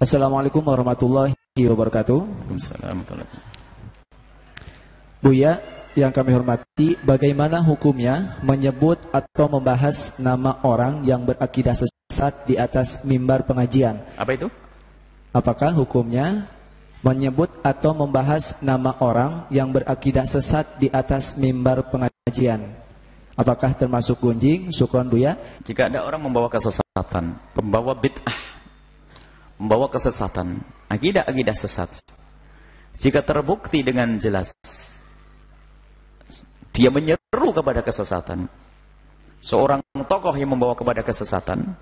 Assalamualaikum warahmatullahi wabarakatuh. Waalaikumsalam. Buya, yang kami hormati, bagaimana hukumnya menyebut atau membahas nama orang yang berakidah sesat di atas mimbar pengajian? Apa itu? Apakah hukumnya menyebut atau membahas nama orang yang berakidah sesat di atas mimbar pengajian? Apakah termasuk gunjing? Syukron Buya. Jika ada orang membawa kesesatan, membawa bid'ah, membawa kesesatan, akidah-akidah sesat. Jika terbukti dengan jelas dia menyeru kepada kesesatan. Seorang tokoh yang membawa kepada kesesatan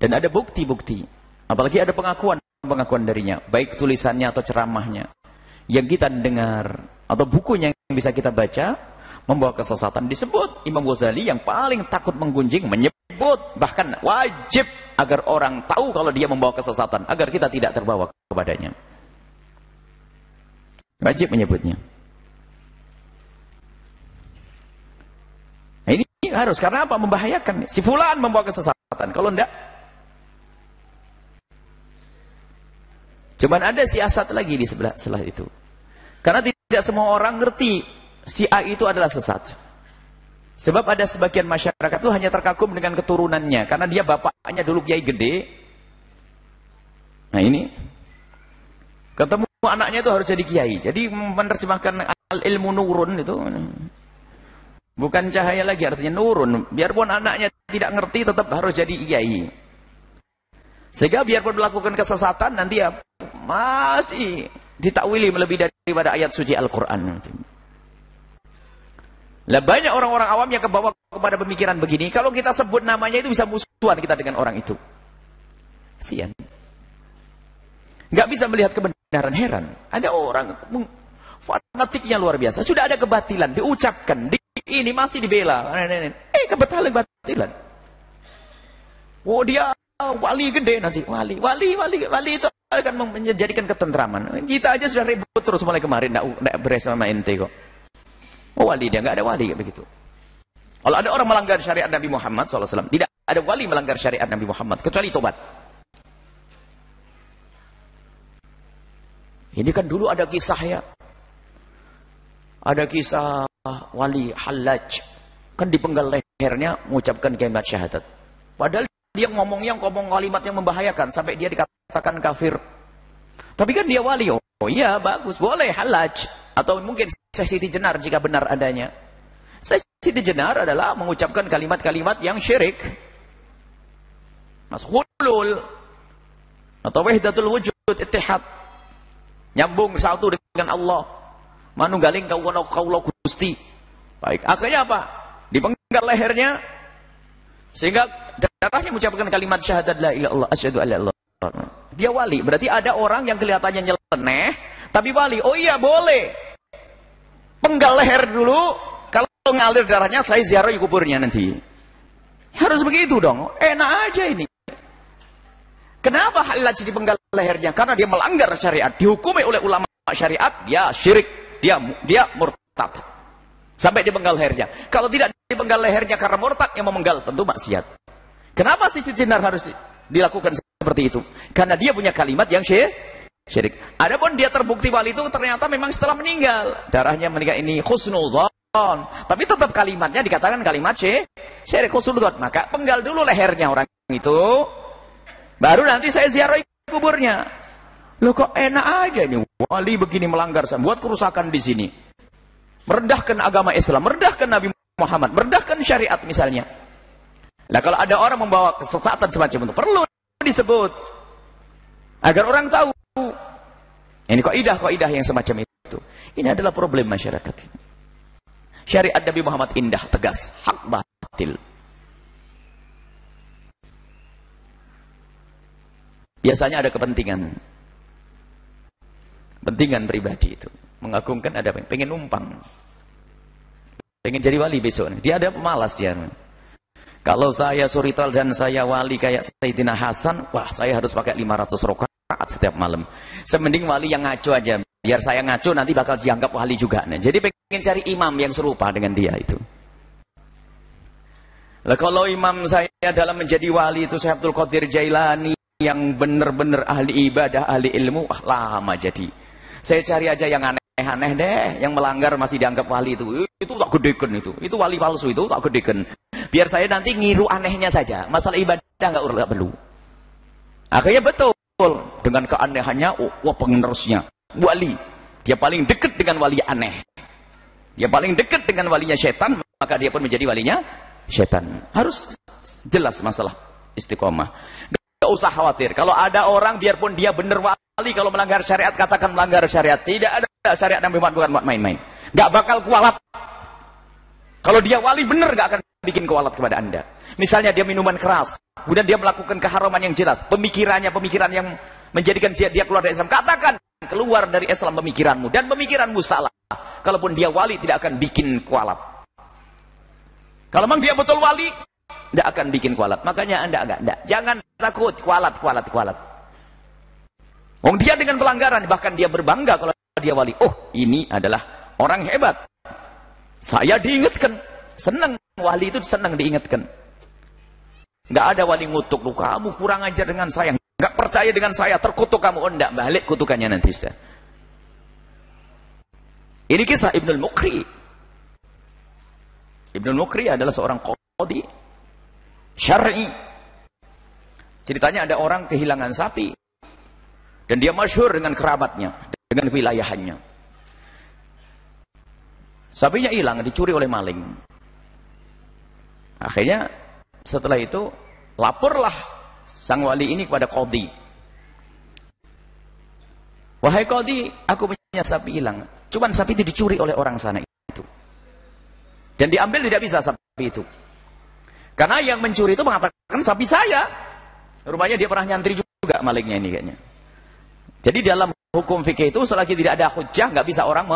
dan ada bukti-bukti, apalagi ada pengakuan-pengakuan darinya, baik tulisannya atau ceramahnya yang kita dengar atau bukunya yang bisa kita baca membawa kesesatan. Disebut Imam Ghazali yang paling takut menggunjing menyebut bahkan wajib agar orang tahu kalau dia membawa kesesatan agar kita tidak terbawa kepadanya. Wajib menyebutnya. Nah, ini harus karena apa? Membahayakan. Si fulan membawa kesesatan. Kalau enggak cuman ada siasat lagi di sebelah setelah itu. Karena tidak semua orang ngerti si A itu adalah sesat. Sebab ada sebagian masyarakat itu hanya terkagum dengan keturunannya. Karena dia bapaknya dulu kiai gede. Nah ini. Ketemu anaknya itu harus jadi kiai. Jadi menerjemahkan ilmu nurun itu. Bukan cahaya lagi artinya nurun. Biarpun anaknya tidak ngerti tetap harus jadi kiai. Sehingga biarpun melakukan kesesatan nanti ya masih ditakwili melebihi daripada ayat suci Al-Quran. Lah banyak orang-orang awam yang kebawa kepada pemikiran begini, kalau kita sebut namanya itu bisa musuhan kita dengan orang itu. Kasihan. Gak bisa melihat kebenaran, heran. Ada orang fanatiknya luar biasa, sudah ada kebatilan, diucapkan, di, ini masih dibela. Eh, kebatilan, kebatilan. Oh, dia wali gede nanti, wali, wali, wali, wali itu akan menjadikan ketentraman. Kita aja sudah ribut terus mulai kemarin, tidak beres sama ente kok. Oh wali dia, nggak ada wali kayak begitu. Kalau ada orang melanggar syariat Nabi Muhammad SAW, tidak ada wali melanggar syariat Nabi Muhammad, kecuali tobat. Ini kan dulu ada kisah ya. Ada kisah wali halaj. Kan dipenggal lehernya mengucapkan kalimat syahadat. Padahal dia ngomongnya ngomong kalimat yang membahayakan. Sampai dia dikatakan kafir. Tapi kan dia wali. Oh iya bagus, boleh halaj. Atau mungkin Syekh Siti Jenar jika benar adanya. Syekh Siti Jenar adalah mengucapkan kalimat-kalimat yang syirik. Mas hulul atau wahdatul wujud ittihad. Nyambung satu dengan Allah. Manunggaling kau kaulo Gusti. Baik, akhirnya apa? Dipenggal lehernya sehingga darahnya mengucapkan kalimat syahadat la ilaha illallah asyhadu alla Dia wali, berarti ada orang yang kelihatannya nyeleneh tapi wali. Oh iya, boleh penggal leher dulu kalau ngalir darahnya saya ziarah kuburnya nanti. Harus begitu dong enak aja ini. Kenapa halal jadi penggal lehernya? Karena dia melanggar syariat dihukumi oleh ulama syariat dia syirik dia dia murtad. Sampai dipenggal lehernya. Kalau tidak dipenggal lehernya karena murtad yang memenggal tentu maksiat. Kenapa sisi jenar harus dilakukan seperti itu? Karena dia punya kalimat yang syirik syirik. Adapun dia terbukti wali itu ternyata memang setelah meninggal. Darahnya meninggal ini khusnudzon. Tapi tetap kalimatnya dikatakan kalimat syirik. Syirik khusnudzon. Maka penggal dulu lehernya orang itu. Baru nanti saya ziarah kuburnya. Loh kok enak aja ini wali begini melanggar saya buat kerusakan di sini. Merendahkan agama Islam, merendahkan Nabi Muhammad, merendahkan syariat misalnya. Nah kalau ada orang membawa kesesatan semacam itu perlu disebut agar orang tahu ini kaidah kaidah yang semacam itu. Ini adalah problem masyarakat. Syariat Nabi Muhammad indah, tegas, hak batil. Biasanya ada kepentingan. Kepentingan pribadi itu. Mengagungkan ada? Pengen numpang. Pengen jadi wali besok. Dia ada pemalas dia. Kalau saya surital dan saya wali kayak Sayyidina Hasan, wah saya harus pakai 500 rokat setiap malam. Semending wali yang ngaco aja. Biar saya ngaco nanti bakal dianggap wali juga. Nah, jadi pengen cari imam yang serupa dengan dia itu. Lah kalau imam saya dalam menjadi wali itu saya Abdul Qadir Jailani, yang benar-benar ahli ibadah, ahli ilmu, ah, lama jadi. Saya cari aja yang aneh-aneh deh, yang melanggar masih dianggap wali itu. Itu tak gedekan itu. Itu wali palsu itu tak gedekan. Biar saya nanti ngiru anehnya saja. Masalah ibadah nggak perlu. Akhirnya betul dengan keanehannya, oh, wah penerusnya wali. Dia paling dekat dengan wali aneh. Dia paling dekat dengan walinya setan, maka dia pun menjadi walinya setan. Harus jelas masalah istiqomah. Gak usah khawatir. Kalau ada orang biarpun dia benar wali kalau melanggar syariat katakan melanggar syariat. Tidak ada syariat yang membuat bukan buat main-main. Gak bakal kualat. Kalau dia wali benar gak akan bikin kualat kepada anda. Misalnya dia minuman keras, kemudian dia melakukan keharaman yang jelas, pemikirannya pemikiran yang menjadikan dia keluar dari Islam. Katakan keluar dari Islam pemikiranmu dan pemikiranmu salah. Kalaupun dia wali tidak akan bikin kualat. Kalau memang dia betul wali, tidak akan bikin kualat. Makanya anda agak tidak. Jangan takut kualat, kualat, kualat. Wong dia dengan pelanggaran, bahkan dia berbangga kalau dia wali. Oh, ini adalah orang hebat. Saya diingatkan. Senang wali itu senang diingatkan. Tidak ada wali ngutuk lu. Kamu kurang ajar dengan saya. Enggak percaya dengan saya, terkutuk kamu. Oh, enggak, balik kutukannya nanti sudah. Ini kisah Ibnul Mukri. Ibnul Mukri adalah seorang qadi syar'i. Ceritanya ada orang kehilangan sapi. Dan dia masyhur dengan kerabatnya, dengan wilayahannya. Sapinya hilang, dicuri oleh maling. Akhirnya setelah itu laporlah sang wali ini kepada Qadi. Wahai Qadi, aku punya sapi hilang. Cuman sapi itu dicuri oleh orang sana itu. Dan diambil tidak bisa sapi itu. Karena yang mencuri itu mengatakan sapi saya. Rupanya dia pernah nyantri juga malingnya ini kayaknya. Jadi dalam hukum fikih itu selagi tidak ada hujah nggak bisa orang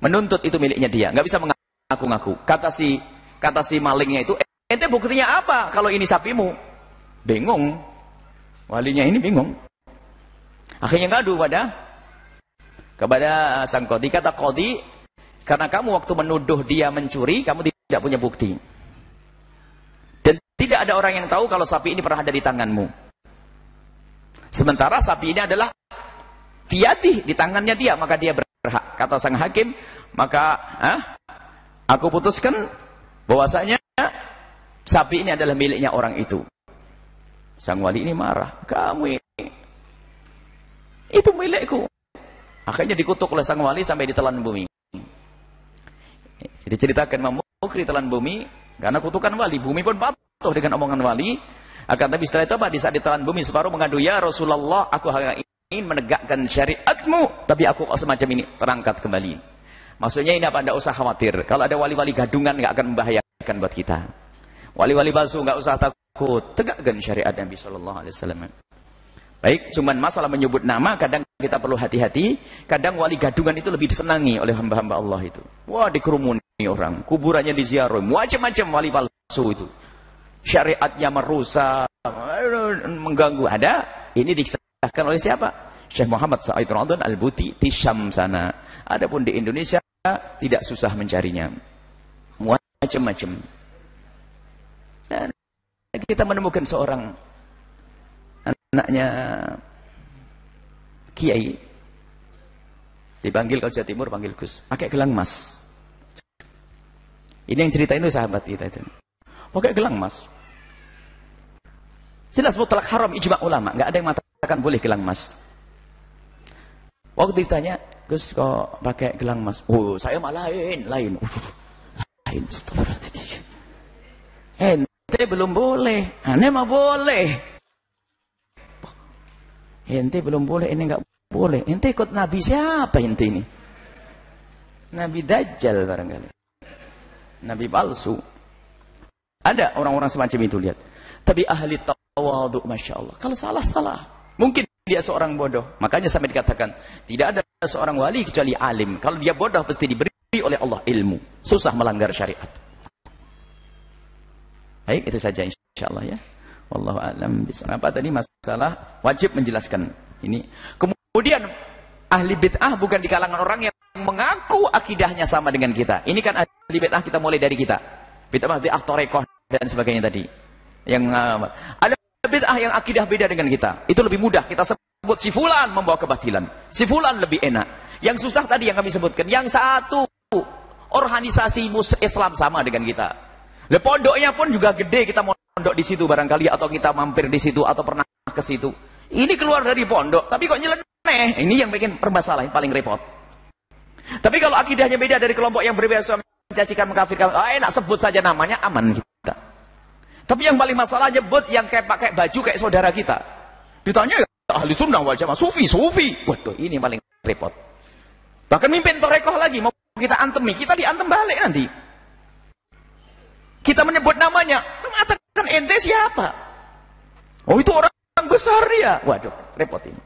menuntut itu miliknya dia, nggak bisa mengaku-ngaku. Kata si kata si malingnya itu, ente buktinya apa kalau ini sapimu? Bingung. Walinya ini bingung. Akhirnya ngadu pada kepada sang kodi. Kata kodi, karena kamu waktu menuduh dia mencuri, kamu tidak punya bukti. Dan tidak ada orang yang tahu kalau sapi ini pernah ada di tanganmu. Sementara sapi ini adalah fiatih di tangannya dia, maka dia berhak. Kata sang hakim, maka ah, aku putuskan bahwasanya sapi ini adalah miliknya orang itu. Sang wali ini marah. Kamu ini. Itu milikku. Akhirnya dikutuk oleh sang wali sampai ditelan bumi. Jadi ceritakan Imam Mukri telan bumi. Karena kutukan wali. Bumi pun patuh dengan omongan wali. Akan tapi setelah itu apa? Di saat ditelan bumi separuh mengadu. Ya Rasulullah aku hanya ingin menegakkan syariatmu. Tapi aku semacam ini terangkat kembali. Maksudnya ini apa? Anda usah khawatir. Kalau ada wali-wali gadungan nggak akan membahayakan buat kita. Wali-wali palsu nggak usah takut. Tegakkan syariat Nabi Shallallahu Alaihi Wasallam. Baik cuman masalah menyebut nama kadang kita perlu hati-hati. Kadang wali gadungan itu lebih disenangi oleh hamba-hamba Allah itu. Wah dikerumuni orang. Kuburannya diziarah macam-macam wali palsu itu. Syariatnya merusak mengganggu. Ada? Ini disahkan oleh siapa? Syekh Muhammad Sa'id Radhan Al-Buti di Syam sana. Adapun di Indonesia tidak susah mencarinya. Macam-macam kita menemukan seorang anaknya kiai. Dipanggil kalau Jawa Timur panggil Gus. Pakai gelang emas. Ini yang cerita itu sahabat kita itu. Pakai gelang emas. Jelas mutlak haram ijma ulama. Nggak ada yang mengatakan boleh gelang emas. Waktu ditanya Gus kok pakai gelang emas? Oh saya malah lain lain. Uh, lain. Astagfirullahaladzim Ente belum boleh. Ane mah boleh. Ente belum boleh, ini enggak boleh. Ente ikut Nabi siapa ente ini? Nabi Dajjal barangkali. Nabi palsu. Ada orang-orang semacam itu lihat. Tapi ahli tawaduk Masya Allah. Kalau salah, salah. Mungkin dia seorang bodoh. Makanya sampai dikatakan, tidak ada seorang wali kecuali alim. Kalau dia bodoh, pasti diberi oleh Allah ilmu. Susah melanggar syariat. Baik, itu saja insyaallah ya. Wallahu a'lam Apa tadi masalah wajib menjelaskan ini. Kemudian ahli bid'ah bukan di kalangan orang yang mengaku akidahnya sama dengan kita. Ini kan ahli bid'ah kita mulai dari kita. Bid'ah bid'ah torekoh dan sebagainya tadi. Yang uh, ada bid'ah yang akidah beda dengan kita. Itu lebih mudah kita sebut si fulan membawa kebatilan. Si fulan lebih enak. Yang susah tadi yang kami sebutkan. Yang satu organisasi Islam sama dengan kita. Le pondoknya pun juga gede kita mondok di situ barangkali atau kita mampir di situ atau pernah ke situ. Ini keluar dari pondok tapi kok nyeleneh. Ini yang bikin permasalahan paling repot. Tapi kalau akidahnya beda dari kelompok yang berbeda mencacikan mengkafirkan, oh, enak sebut saja namanya aman kita. Tapi yang paling masalah nyebut yang kayak pakai baju kayak saudara kita. Ditanya ya ahli sunnah wal jamaah sufi sufi. Waduh ini paling repot. Bahkan mimpin torekoh lagi mau kita antemi, kita diantem balik nanti. Kita menyebut namanya, mengatakan ente siapa? Oh itu orang besar dia. Waduh, repot ini.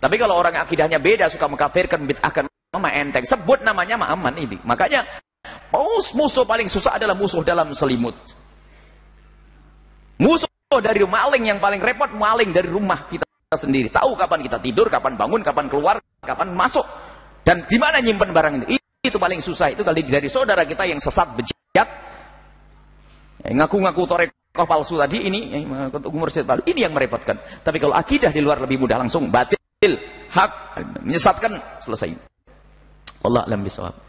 Tapi kalau orang akidahnya beda, suka mengkafirkan, bid'ahkan, mama enteng. Sebut namanya mah aman ini. Makanya musuh paling susah adalah musuh dalam selimut. Musuh dari maling yang paling repot, maling dari rumah kita sendiri. Tahu kapan kita tidur, kapan bangun, kapan keluar, kapan masuk. Dan di mana nyimpen barang itu? Itu paling susah. Itu kali dari saudara kita yang sesat bejat. Ngaku-ngaku torekoh palsu tadi ini umur palsu. Ini yang merepotkan. Tapi kalau akidah di luar lebih mudah langsung batil, hak, menyesatkan, selesai. Allah alam bisawab.